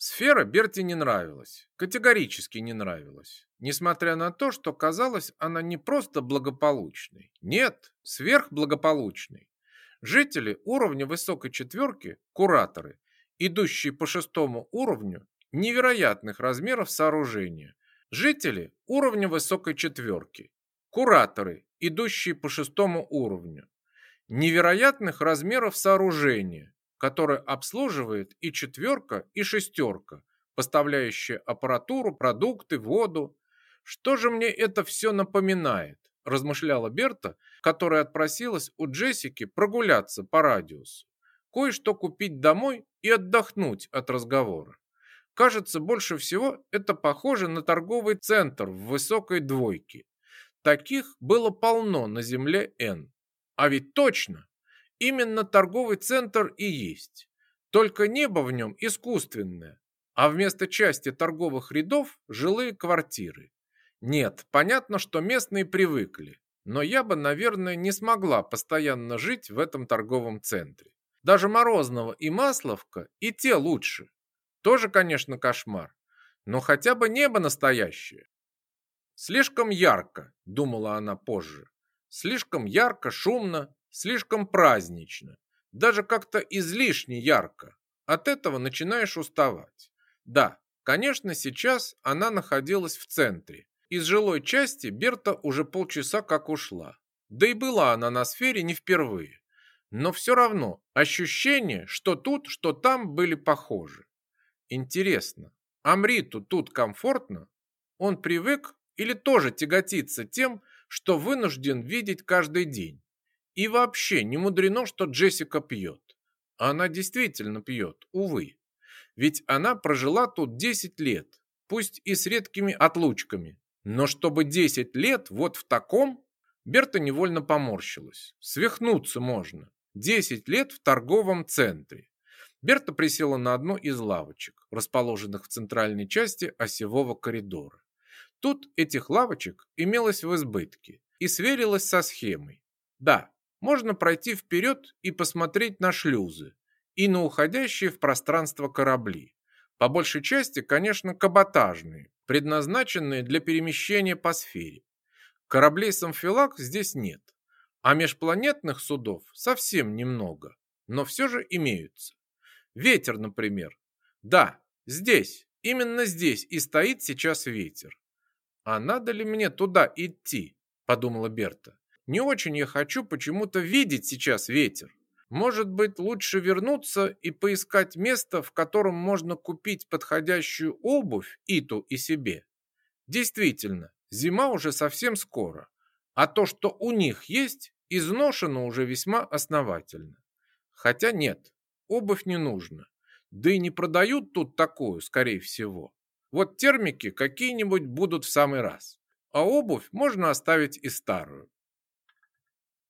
Сфера Берти не нравилась, категорически не нравилась, несмотря на то, что казалось она не просто благополучной, нет, сверхблагополучной. Жители уровня высокой четверки, кураторы, идущие по шестому уровню, невероятных размеров сооружения. Жители уровня высокой четверки, кураторы, идущие по шестому уровню, невероятных размеров сооружения, которое обслуживает и четверка, и шестерка, поставляющая аппаратуру, продукты, воду. Что же мне это все напоминает? размышляла Берта, которая отпросилась у Джессики прогуляться по радиусу, кое-что купить домой и отдохнуть от разговора. Кажется, больше всего это похоже на торговый центр в высокой двойке. Таких было полно на земле Н. А ведь точно, именно торговый центр и есть. Только небо в нем искусственное, а вместо части торговых рядов жилые квартиры. Нет, понятно, что местные привыкли, но я бы, наверное, не смогла постоянно жить в этом торговом центре. Даже Морозного и Масловка и те лучше. Тоже, конечно, кошмар, но хотя бы небо настоящее. Слишком ярко, думала она позже. Слишком ярко, шумно, слишком празднично. Даже как-то излишне ярко. От этого начинаешь уставать. Да, конечно, сейчас она находилась в центре, из жилой части Берта уже полчаса как ушла. Да и была она на сфере не впервые. Но все равно ощущение, что тут, что там были похожи. Интересно, Амриту тут комфортно? Он привык или тоже тяготится тем, что вынужден видеть каждый день? И вообще не мудрено, что Джессика пьет. Она действительно пьет, увы. Ведь она прожила тут 10 лет, пусть и с редкими отлучками, но чтобы 10 лет вот в таком... Берта невольно поморщилась. Свихнуться можно. 10 лет в торговом центре. Берта присела на одну из лавочек, расположенных в центральной части осевого коридора. Тут этих лавочек имелось в избытке и сверилась со схемой. Да, можно пройти вперед и посмотреть на шлюзы и на уходящие в пространство корабли. По большей части, конечно, каботажные, предназначенные для перемещения по сфере. Кораблей самфилак здесь нет, а межпланетных судов совсем немного, но все же имеются. Ветер, например. Да, здесь, именно здесь и стоит сейчас ветер. А надо ли мне туда идти, подумала Берта. Не очень я хочу почему-то видеть сейчас ветер. Может быть, лучше вернуться и поискать место, в котором можно купить подходящую обувь Иту и себе. Действительно, зима уже совсем скоро, а то, что у них есть, изношено уже весьма основательно. Хотя нет, обувь не нужно. Да и не продают тут такую, скорее всего. Вот термики какие-нибудь будут в самый раз. А обувь можно оставить и старую.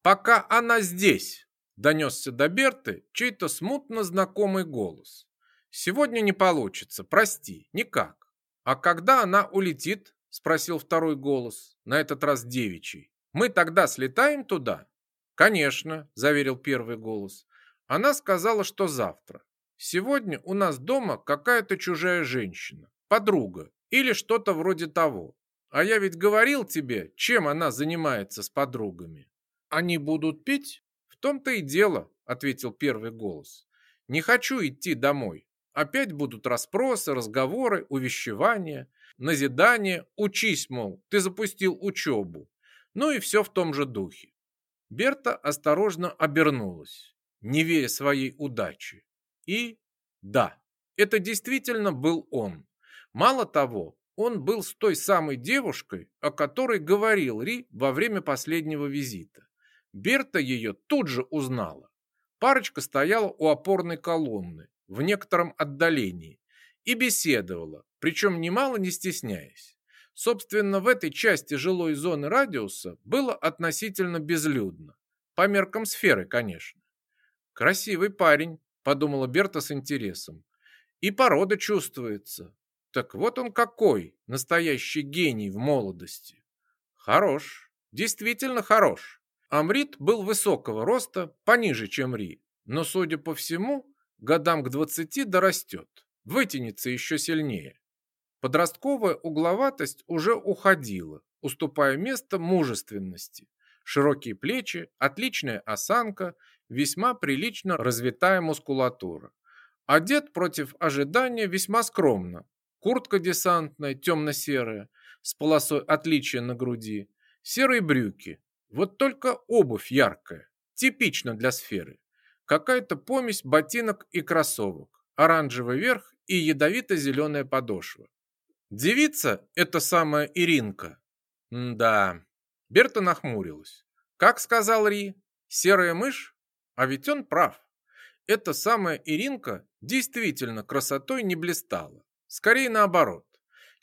Пока она здесь, донесся до Берты чей-то смутно знакомый голос. «Сегодня не получится, прости, никак». «А когда она улетит?» – спросил второй голос, на этот раз девичий. «Мы тогда слетаем туда?» «Конечно», – заверил первый голос. Она сказала, что завтра. «Сегодня у нас дома какая-то чужая женщина, подруга или что-то вроде того. А я ведь говорил тебе, чем она занимается с подругами. Они будут пить?» том-то и дело, ответил первый голос. Не хочу идти домой. Опять будут расспросы, разговоры, увещевания, назидания. Учись, мол, ты запустил учебу. Ну и все в том же духе. Берта осторожно обернулась, не веря своей удаче. И да, это действительно был он. Мало того, он был с той самой девушкой, о которой говорил Ри во время последнего визита. Берта ее тут же узнала. Парочка стояла у опорной колонны в некотором отдалении и беседовала, причем немало не стесняясь. Собственно, в этой части жилой зоны радиуса было относительно безлюдно. По меркам сферы, конечно. «Красивый парень», – подумала Берта с интересом. «И порода чувствуется. Так вот он какой, настоящий гений в молодости. Хорош, действительно хорош». Амрит был высокого роста, пониже, чем Ри, но, судя по всему, годам к 20 дорастет. вытянется еще сильнее. Подростковая угловатость уже уходила, уступая место мужественности. Широкие плечи, отличная осанка, весьма прилично развитая мускулатура. Одет против ожидания весьма скромно. Куртка десантная, темно-серая, с полосой отличия на груди, серые брюки. Вот только обувь яркая, типично для сферы. Какая-то помесь ботинок и кроссовок, оранжевый верх и ядовито-зеленая подошва. Девица – это самая Иринка. М да, Берта нахмурилась. Как сказал Ри, серая мышь? А ведь он прав. Эта самая Иринка действительно красотой не блистала. Скорее наоборот.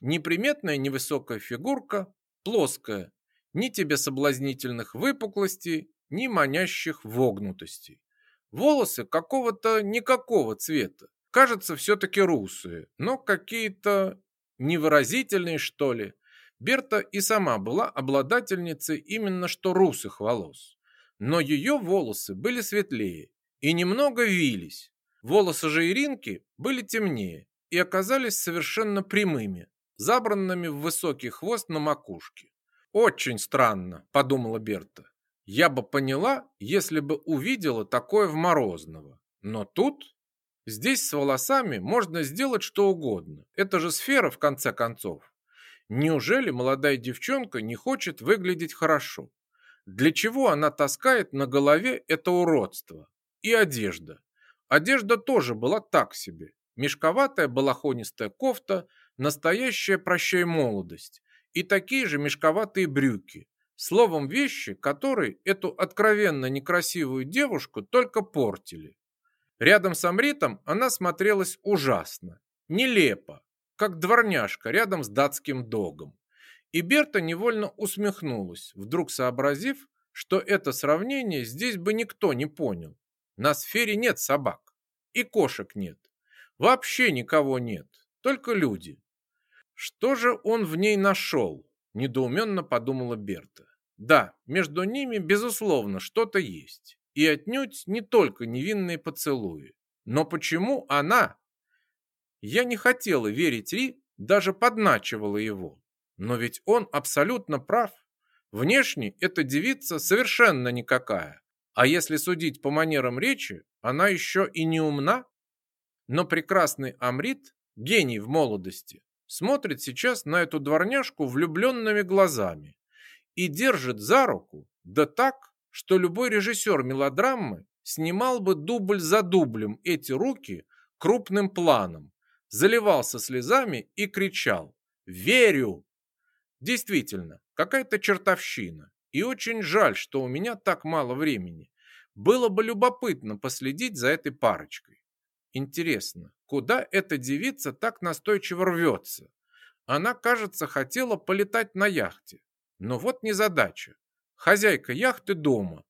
Неприметная невысокая фигурка, плоская, ни тебе соблазнительных выпуклостей, ни манящих вогнутостей. Волосы какого-то никакого цвета. Кажется, все-таки русые, но какие-то невыразительные, что ли. Берта и сама была обладательницей именно что русых волос. Но ее волосы были светлее и немного вились. Волосы же Иринки были темнее и оказались совершенно прямыми, забранными в высокий хвост на макушке. «Очень странно», – подумала Берта. «Я бы поняла, если бы увидела такое в Морозного. Но тут...» Здесь с волосами можно сделать что угодно. Это же сфера, в конце концов. Неужели молодая девчонка не хочет выглядеть хорошо? Для чего она таскает на голове это уродство? И одежда. Одежда тоже была так себе. Мешковатая балахонистая кофта, настоящая прощай молодость. И такие же мешковатые брюки. Словом, вещи, которые эту откровенно некрасивую девушку только портили. Рядом с Амритом она смотрелась ужасно, нелепо, как дворняжка рядом с датским догом. И Берта невольно усмехнулась, вдруг сообразив, что это сравнение здесь бы никто не понял. На сфере нет собак, и кошек нет. Вообще никого нет, только люди. Что же он в ней нашел? Недоуменно подумала Берта. Да, между ними, безусловно, что-то есть и отнюдь не только невинные поцелуи. Но почему она? Я не хотела верить Ри, даже подначивала его. Но ведь он абсолютно прав. Внешне эта девица совершенно никакая. А если судить по манерам речи, она еще и не умна. Но прекрасный Амрит, гений в молодости, смотрит сейчас на эту дворняжку влюбленными глазами и держит за руку, да так, что любой режиссер мелодрамы снимал бы дубль за дублем эти руки крупным планом, заливался слезами и кричал «Верю!». Действительно, какая-то чертовщина. И очень жаль, что у меня так мало времени. Было бы любопытно последить за этой парочкой. Интересно, куда эта девица так настойчиво рвется? Она, кажется, хотела полетать на яхте. Но вот незадача хозяйка яхты дома,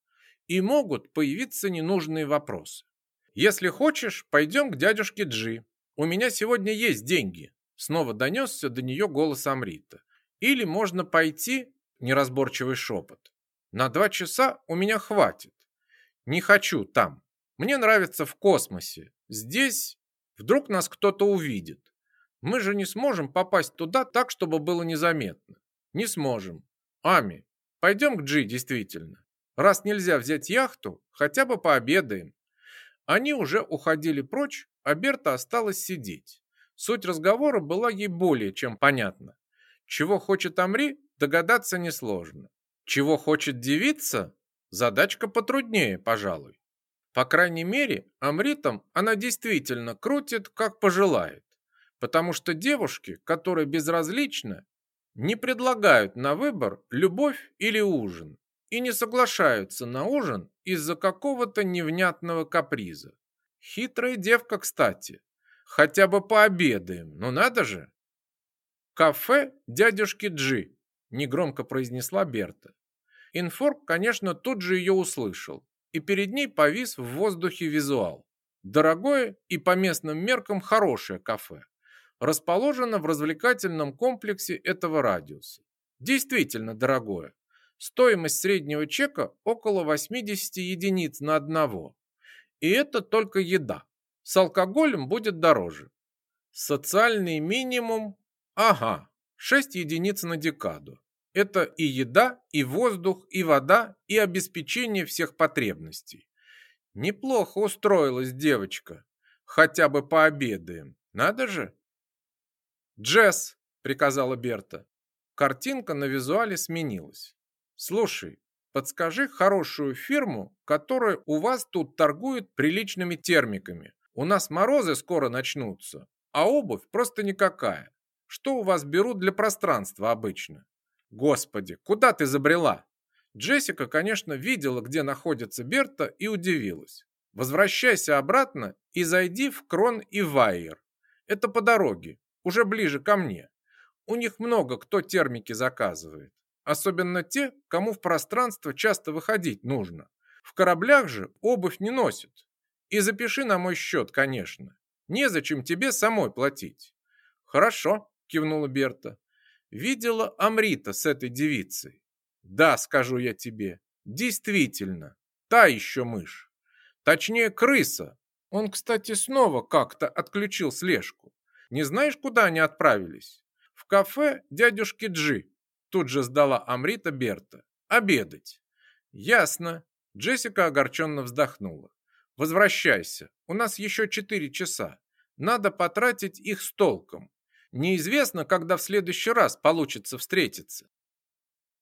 и могут появиться ненужные вопросы. Если хочешь, пойдем к дядюшке Джи. У меня сегодня есть деньги. Снова донесся до нее голос Амрита. Или можно пойти, неразборчивый шепот. На два часа у меня хватит. Не хочу там. Мне нравится в космосе. Здесь вдруг нас кто-то увидит. Мы же не сможем попасть туда так, чтобы было незаметно. Не сможем. Ами, Пойдем к Джи, действительно. Раз нельзя взять яхту, хотя бы пообедаем. Они уже уходили прочь, а Берта осталась сидеть. Суть разговора была ей более чем понятна. Чего хочет Амри, догадаться несложно. Чего хочет девица, задачка потруднее, пожалуй. По крайней мере, Амритом она действительно крутит, как пожелает. Потому что девушке, которая безразлична, не предлагают на выбор любовь или ужин и не соглашаются на ужин из-за какого-то невнятного каприза. Хитрая девка, кстати. Хотя бы пообедаем, ну надо же. Кафе дядюшки Джи, негромко произнесла Берта. Инфорк, конечно, тут же ее услышал, и перед ней повис в воздухе визуал. Дорогое и по местным меркам хорошее кафе расположено в развлекательном комплексе этого радиуса. Действительно дорогое. Стоимость среднего чека около 80 единиц на одного. И это только еда. С алкоголем будет дороже. Социальный минимум, ага, 6 единиц на декаду. Это и еда, и воздух, и вода, и обеспечение всех потребностей. Неплохо устроилась девочка. Хотя бы пообедаем. Надо же. Джесс, приказала Берта. Картинка на визуале сменилась. Слушай, подскажи хорошую фирму, которая у вас тут торгует приличными термиками. У нас морозы скоро начнутся, а обувь просто никакая. Что у вас берут для пространства обычно? Господи, куда ты забрела? Джессика, конечно, видела, где находится Берта и удивилась. Возвращайся обратно и зайди в Крон и Вайер. Это по дороге, уже ближе ко мне. У них много кто термики заказывает. Особенно те, кому в пространство часто выходить нужно. В кораблях же обувь не носят. И запиши на мой счет, конечно. Незачем тебе самой платить. Хорошо, кивнула Берта. Видела Амрита с этой девицей. Да, скажу я тебе, действительно, та еще мышь. Точнее, крыса. Он, кстати, снова как-то отключил слежку. Не знаешь, куда они отправились? В кафе дядюшки Джи. Тут же сдала Амрита Берта. Обедать. Ясно. Джессика огорченно вздохнула. Возвращайся. У нас еще четыре часа. Надо потратить их с толком. Неизвестно, когда в следующий раз получится встретиться.